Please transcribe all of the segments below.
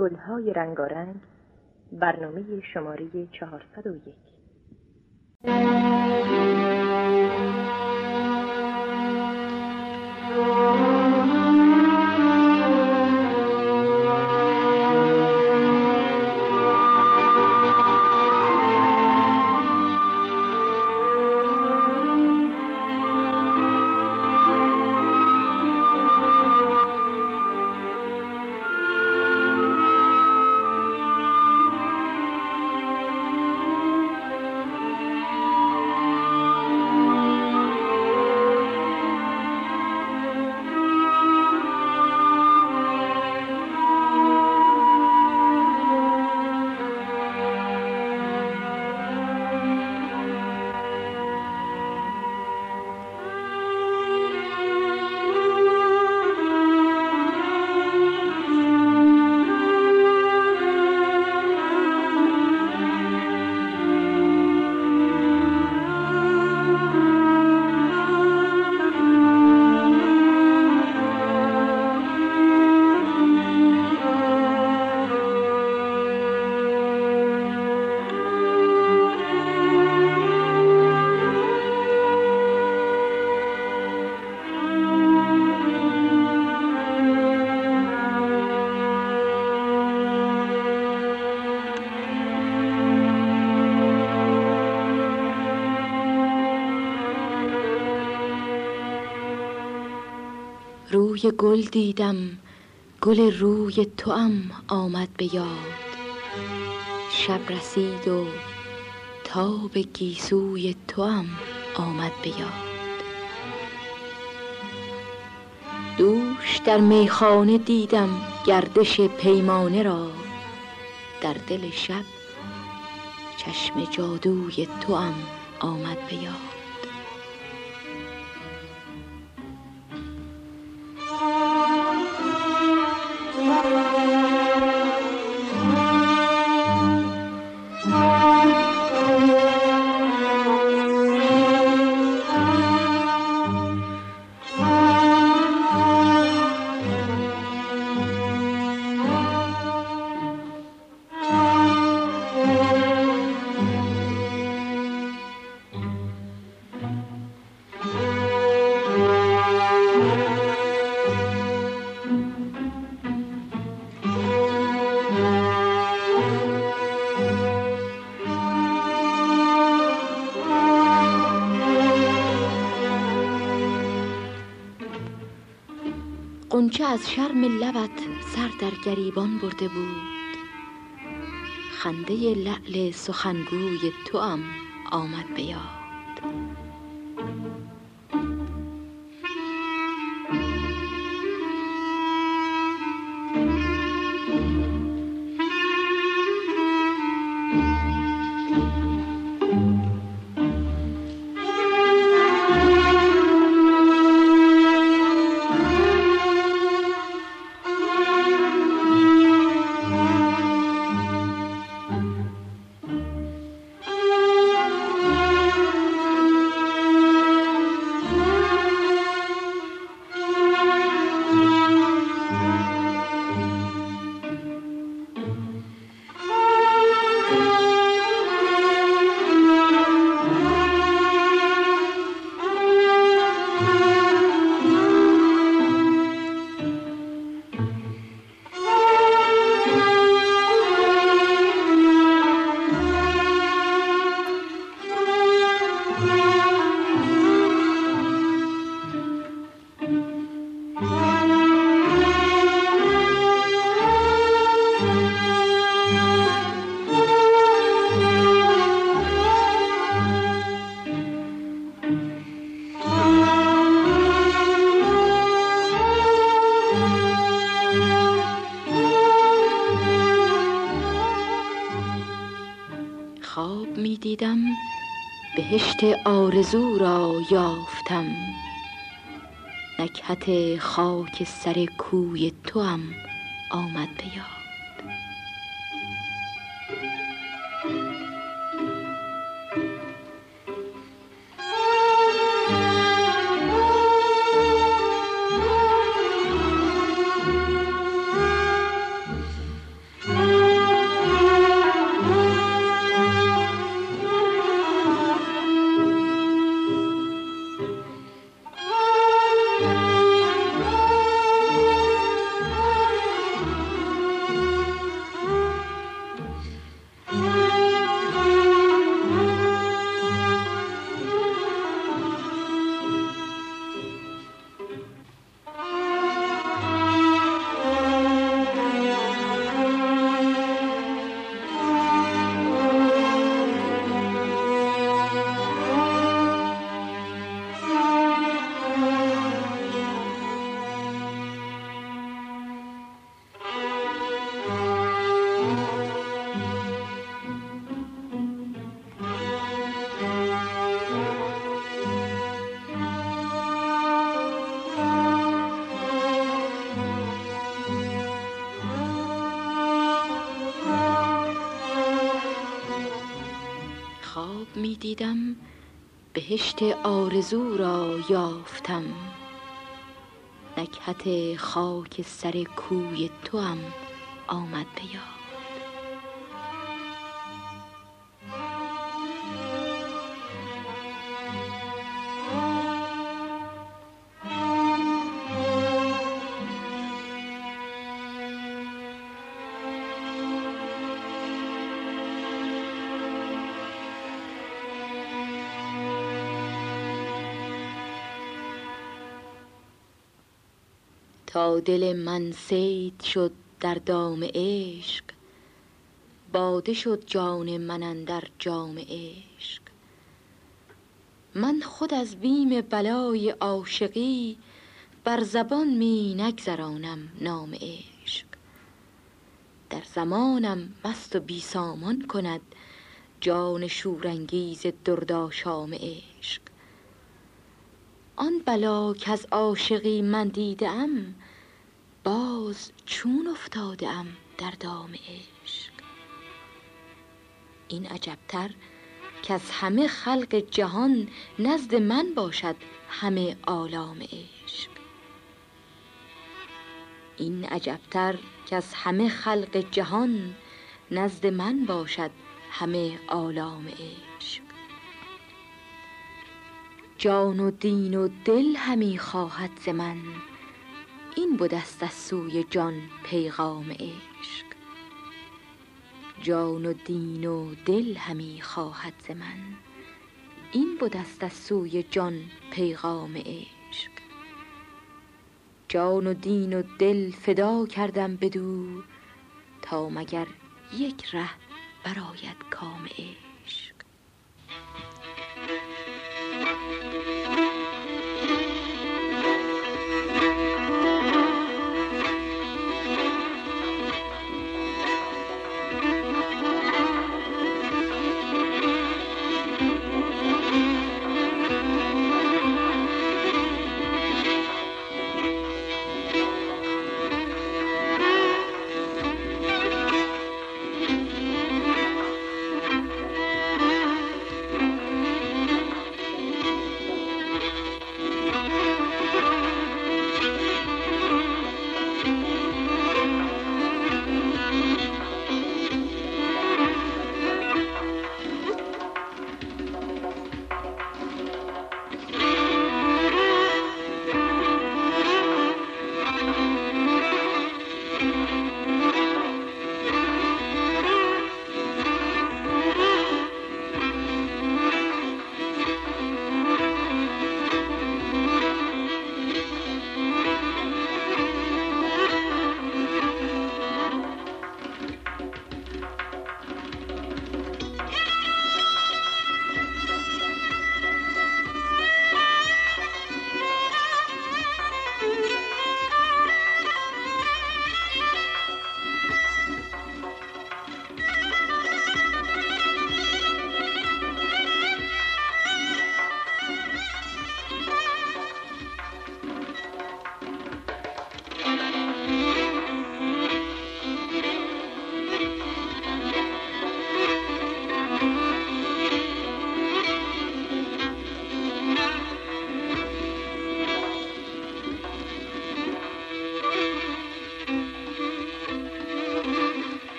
گلهای رنگارنگ برنامه شماره 401 روی گل دیدم گل روی توام آمد به یاد. شب رسید و تاب گیسوی توام آمد به یاد. دوش در میخانه دیدم گردش پیمانه را. در دل شب چشم جادوی توام آمد به یاد. از شرم لبت سر در گریبان برده بود. خنده لعل سخنگوی توام آمد به یاد بهشت آرزو را یافتم. نکهت خاک سر کوی توام آمد به دیدم بهشت آرزو را یافتم. نکهت خاک سر کوی توام آمد به تا دل من سید شد در دام عشق باده شد جان من اندر جام عشق. من خود از بیم بلای عاشقی بر زبان می نگذرانم نام عشق. در زمانم مست و بی سامان کند جان شورانگیز دردآشام عشق. آن بلا از عاشقی من دیده باز چون افتاده ام در دام عشق. این عجبتر که از همه خلق جهان نزد من باشد همه آلام عشق. این عجبتر که از همه خلق جهان نزد من باشد همه آلام عشق. جان و دین و دل همی خواهد ز من. این بدست از سوی جان پیغام عشق. جان و دین و دل همی خواهد ز من. این بدست از سوی جان پیغام عشق. جان و دین و دل فدا کردم بدو تا مگر یک ره برآید کام عشق.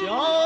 行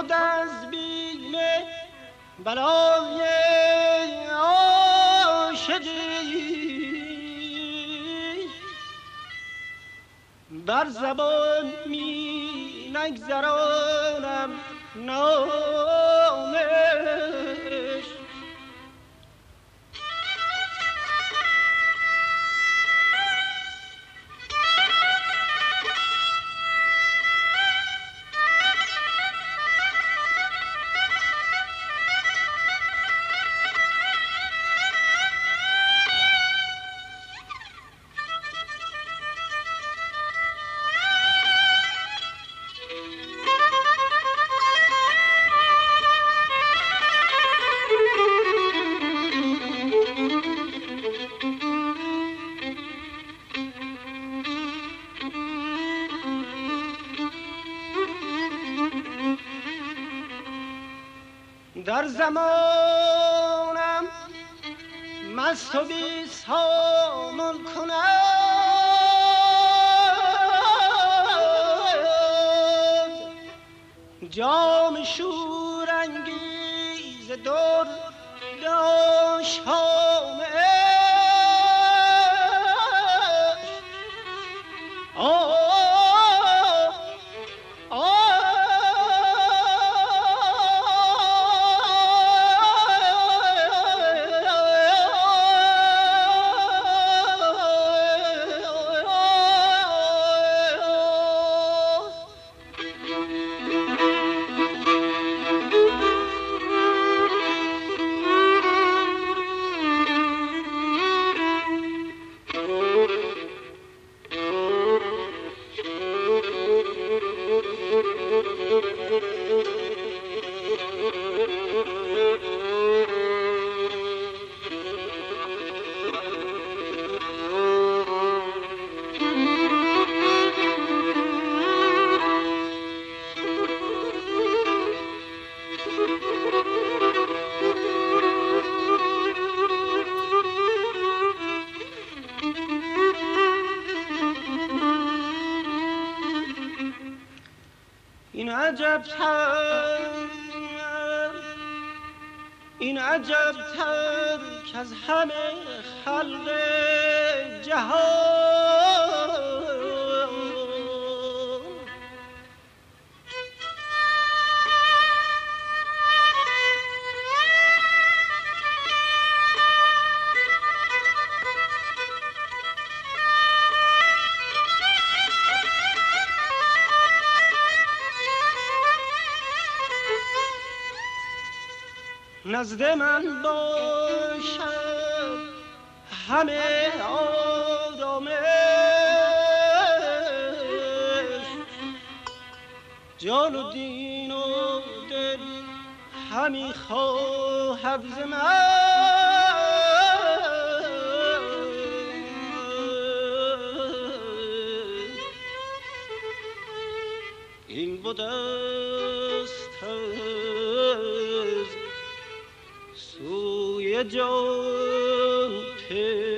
خود از بیم بلای عاشقی. بر زبان می نگذرانم نامش زمانم مست و بی سامان کنم. جام شورانگیز در داشت عجب این عجب تر که از همه نزد من باشد همه آرامش جان و دین و دل همی خواهد ز این بودست جان پیغام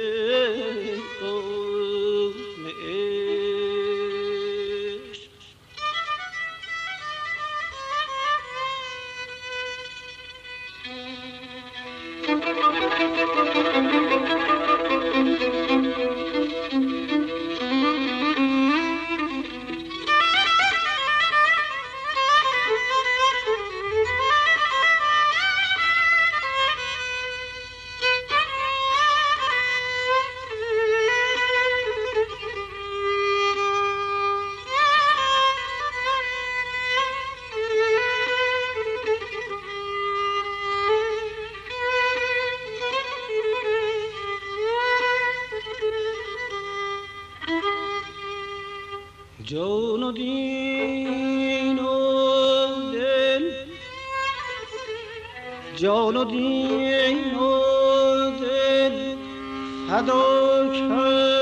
جان و دین و دل فدا کردم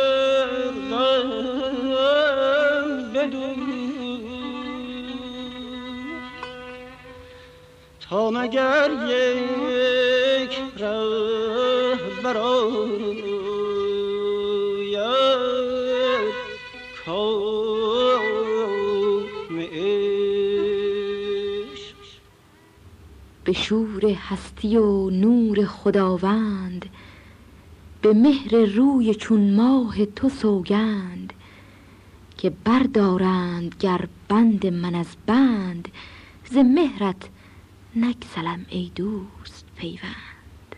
تا مگر یک ره برای شور هستی و نور خداوند به مهر روی چون ماه تو سوگند که بردارند گر بند من از بند ز مهرت نگسلم ای دوست پیوند.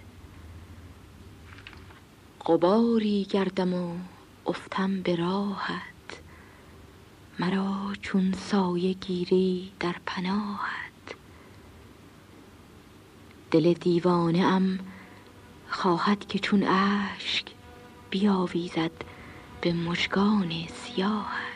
قباری گردم و افتم به راهت مرا چون سایه گیری در پناهت. دل دیوانه ام خواهد که چون اشک بیاویزد به مژگان سیاهت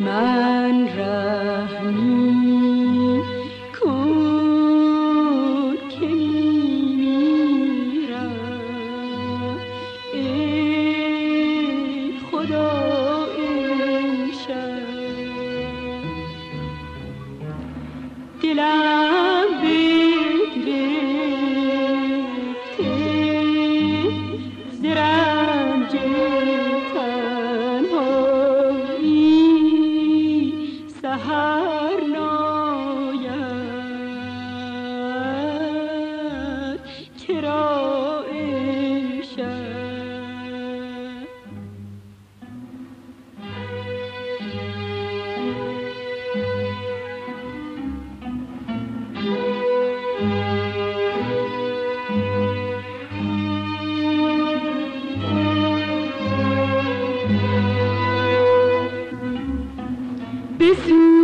به desse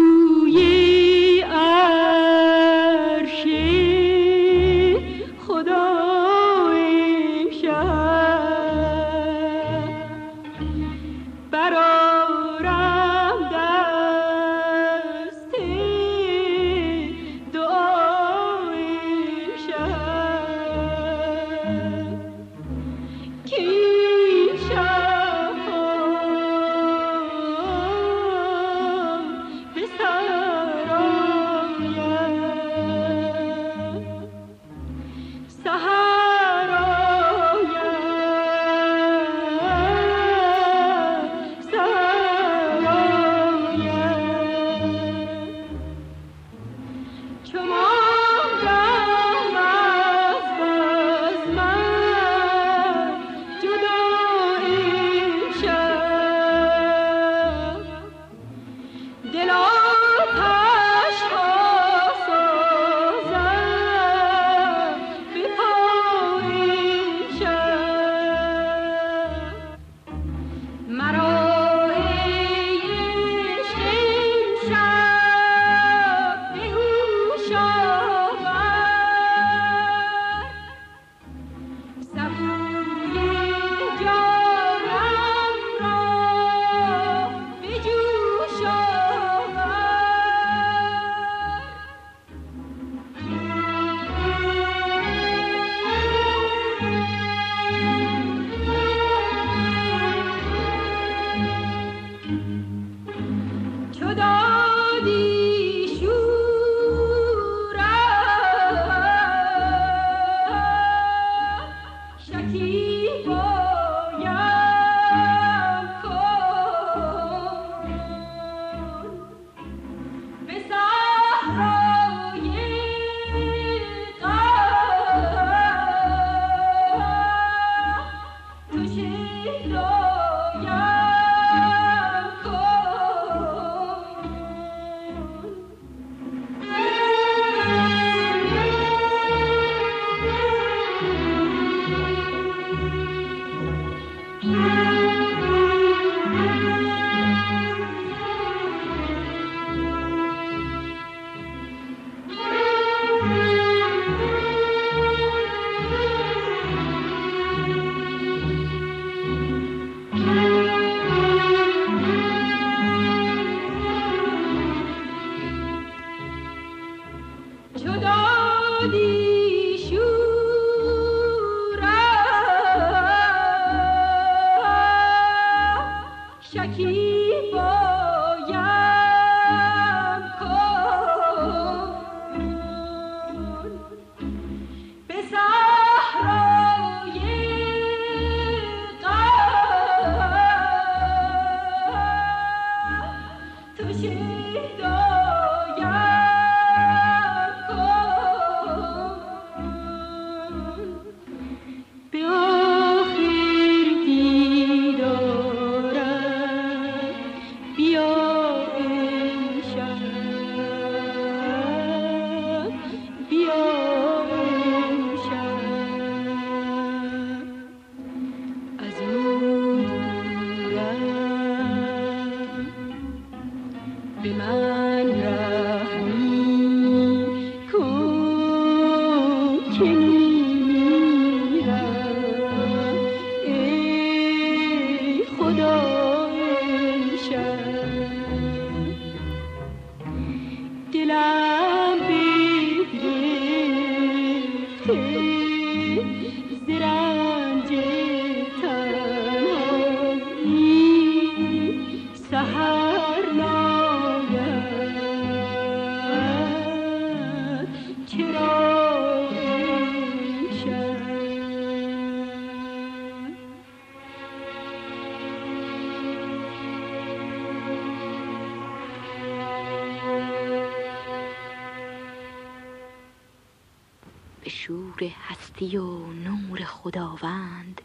شور هستی و نور خداوند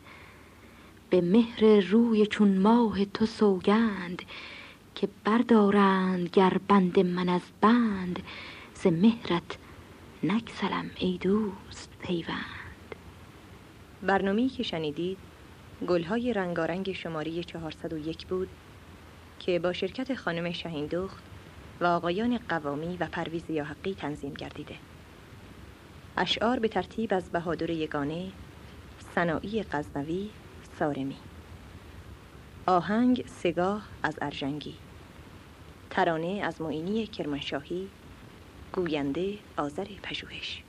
به مهر روی چون ماه تو سوگند که بردارند گر بند من از بند ز مهرت نگسلم ای دوست پیوند. برنامه‌ای که شنیدید گلهای رنگارنگ شماره 401 بود که با شرکت خانم شهیندخت و آقایان قوامی و پرویز یاحقی تنظیم گردیده. اشعار به ترتیب از بهادر یگانه سنایی غزنوی سارمی. آهنگ سگاه از ارژنگی. ترانه از معینی کرمانشاهی گوینده آذر پژوهش.